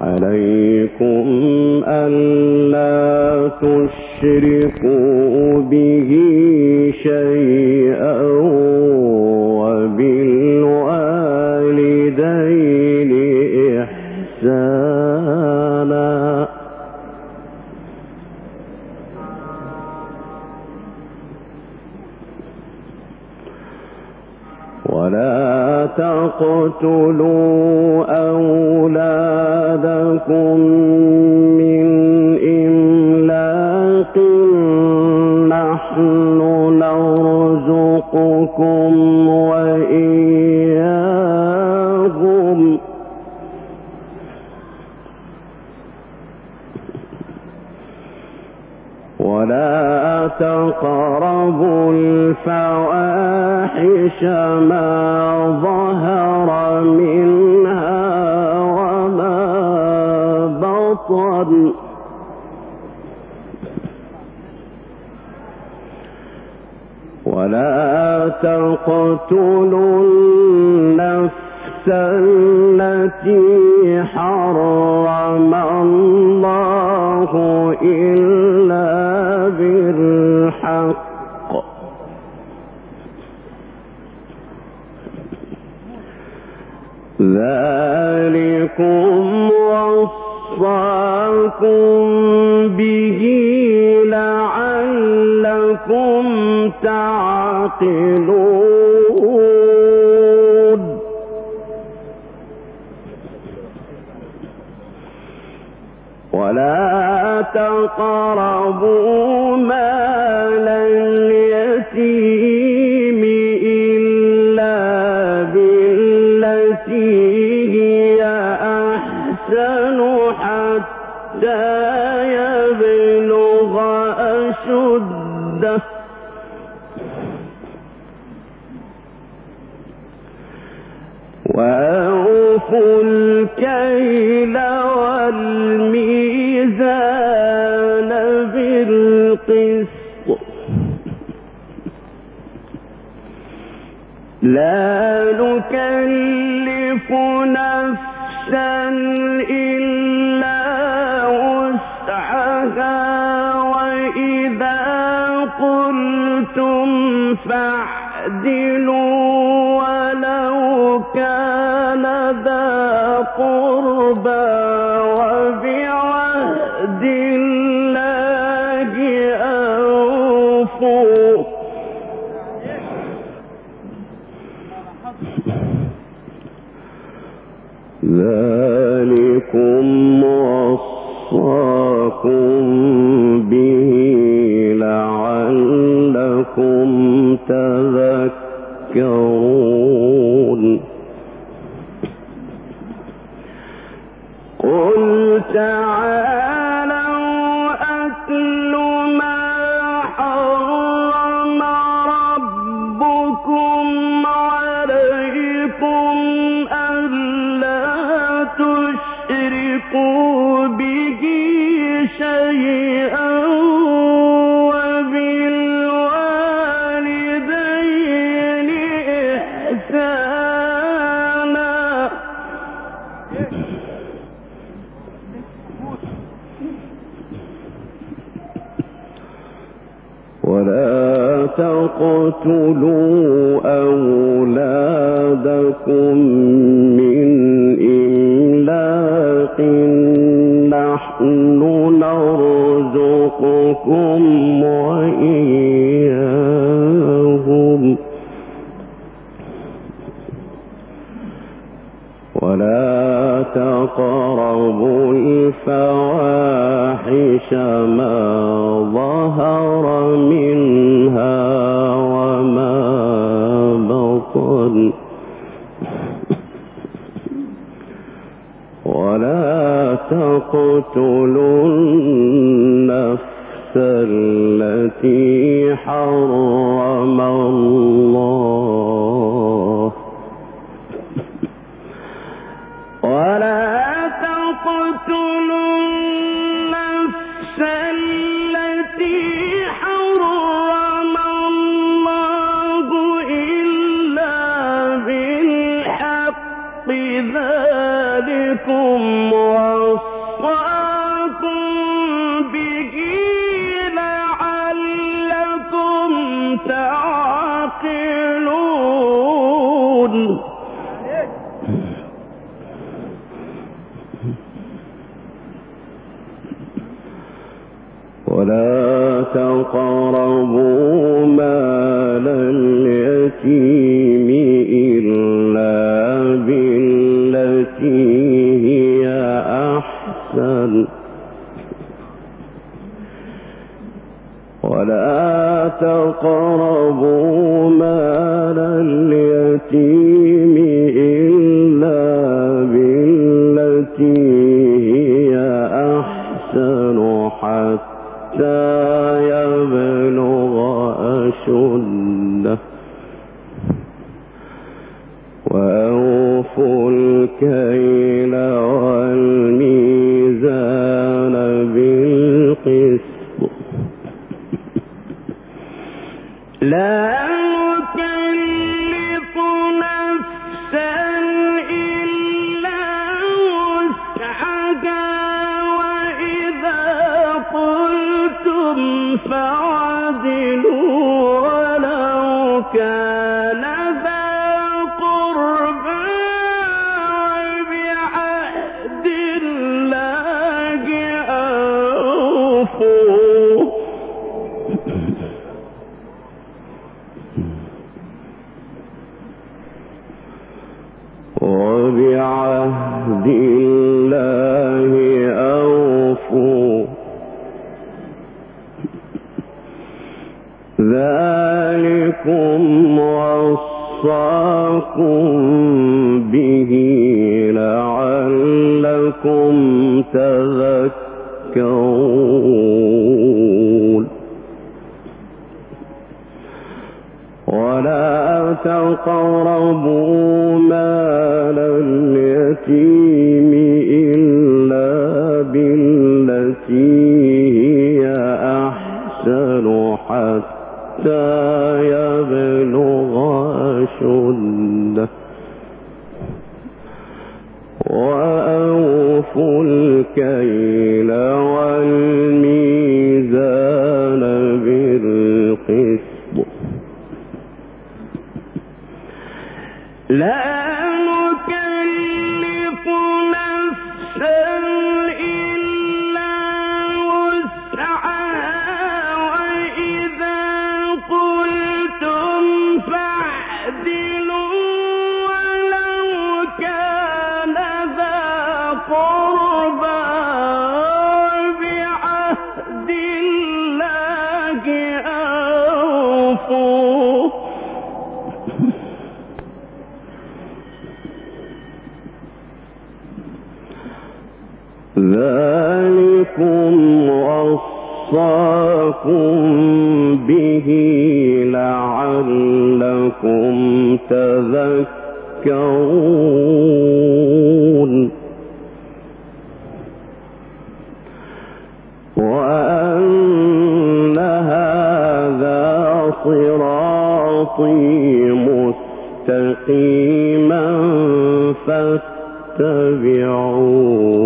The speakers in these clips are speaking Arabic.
عليكم ألا تشركوا به شيئا وبالوالدين تقتلوا أولادكم من إملاق نحن نرزقكم وإياهم. ولا تقربوا الفواحش ما ظهر منها وما بطن. ولا تقتلوا النفس التي حرم الله إلا بالحق ذلكم وصاكم به لعلكم تعقلون. مال اليتيم إلا بالتي هي أحسن حتى أشده. وأوفوا الكيل والميزان لا نكلف نفسا إلا وسعها وإذا فاعدلوا ولو كان ذا قربى ذلكم تذكرون. ولا تقتلوا أولادكم من إملاق. نحن نرزقكم وإياهم. ولا تقربوا الفواحش. الفاحش ما ظهر منها وما بطن. ولا تقتلوا النفس التي حرم الله. ولا تقربوا مال اليتيم. لكم وَالْجِبَالَ ذلكم وصاكم به لعلكم تذكرون. وأن هذا صراطي مستقيما فاتبعوه.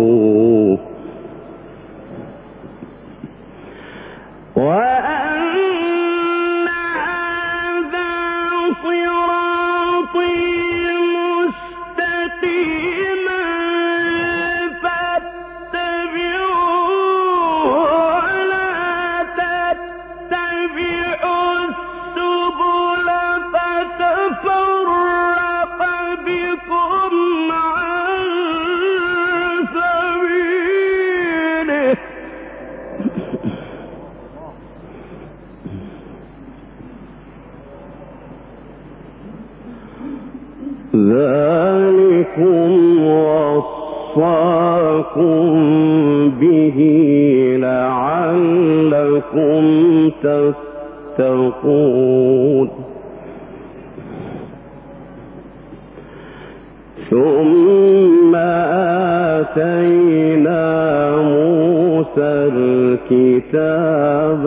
الكتاب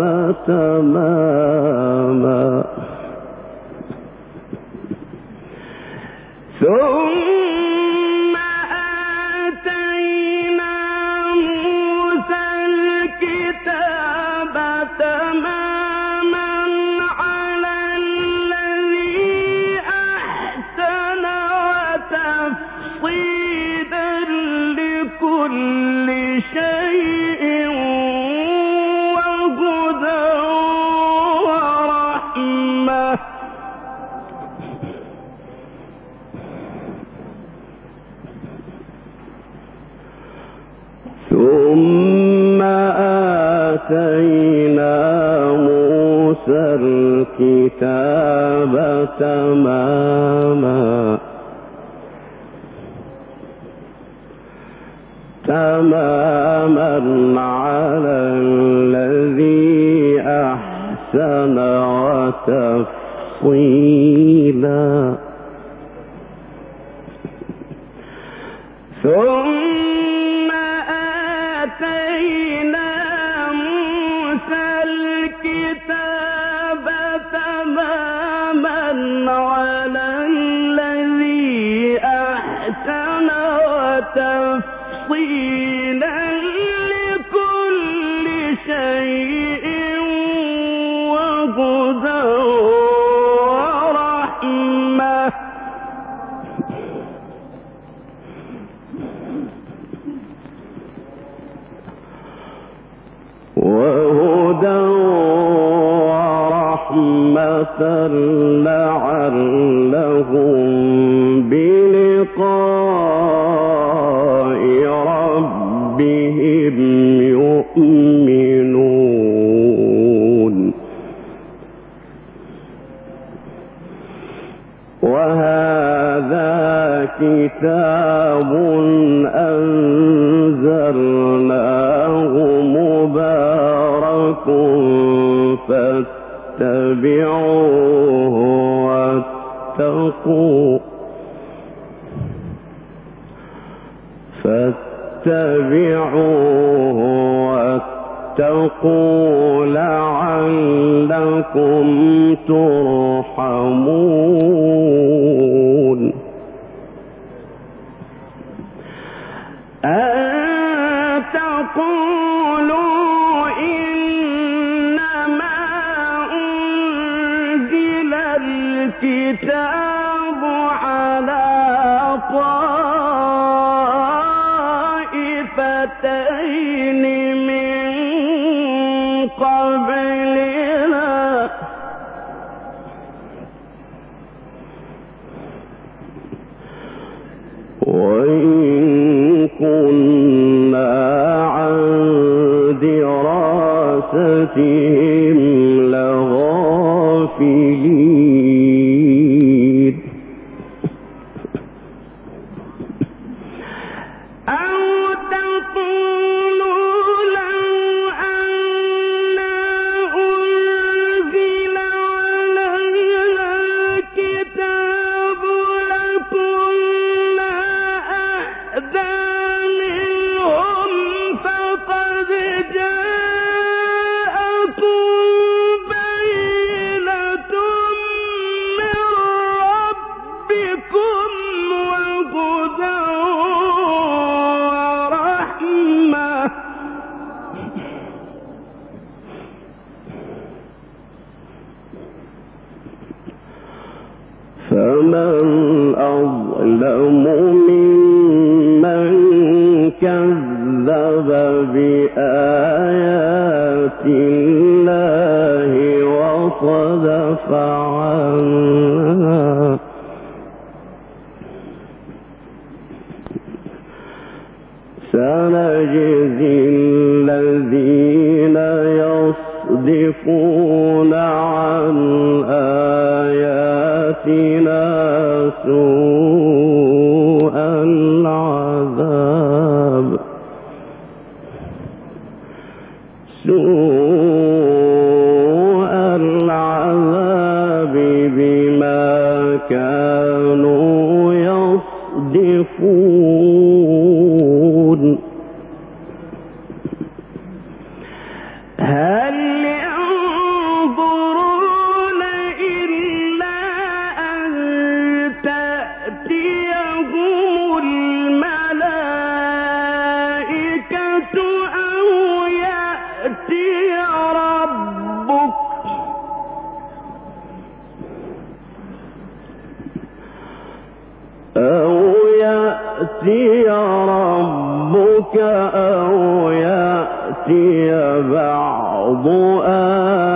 تماما. ثم آتينا موسى الكتاب تماما. تماما على الذي أحسن وتفصيلا. ثم فاتبعوه واتقوا فاتبعوه واتقوا لعلكم ترحمون see يصدقون عن آياتنا سوء يأتي ربك أو يأتي بعض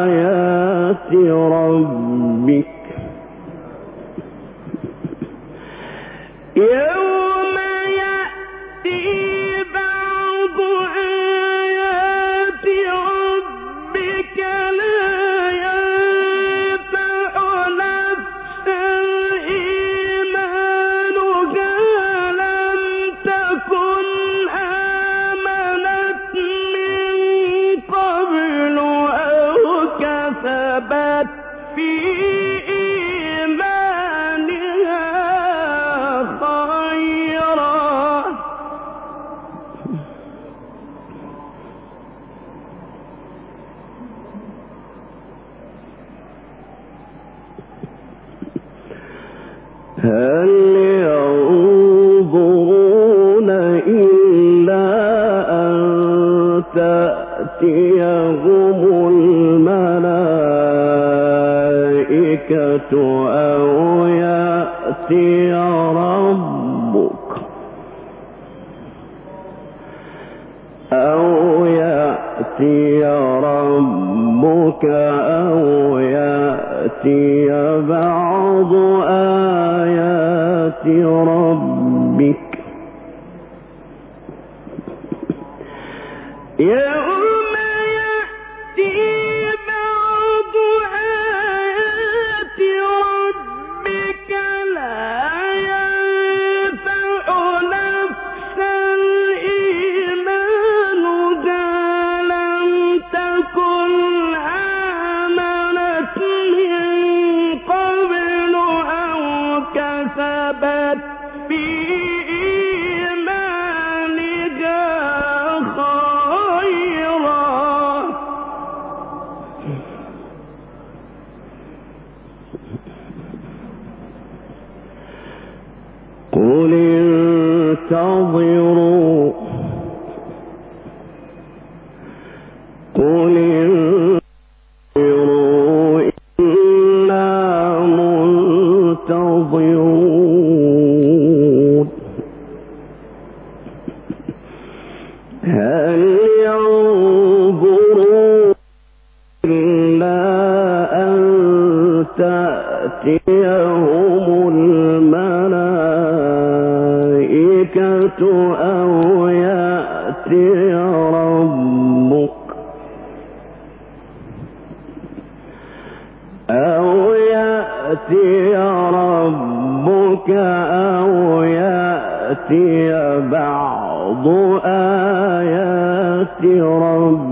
آياتي كسبت في أو يأتي ربك أو يأتي ربك أو يأتي بعض آيات ربك. يا قل انتظروا يأتي ربك أو يأتي بعض آيات ربك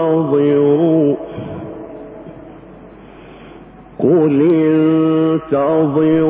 انتظروا. قل انتظروا.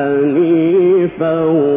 حنيفا وما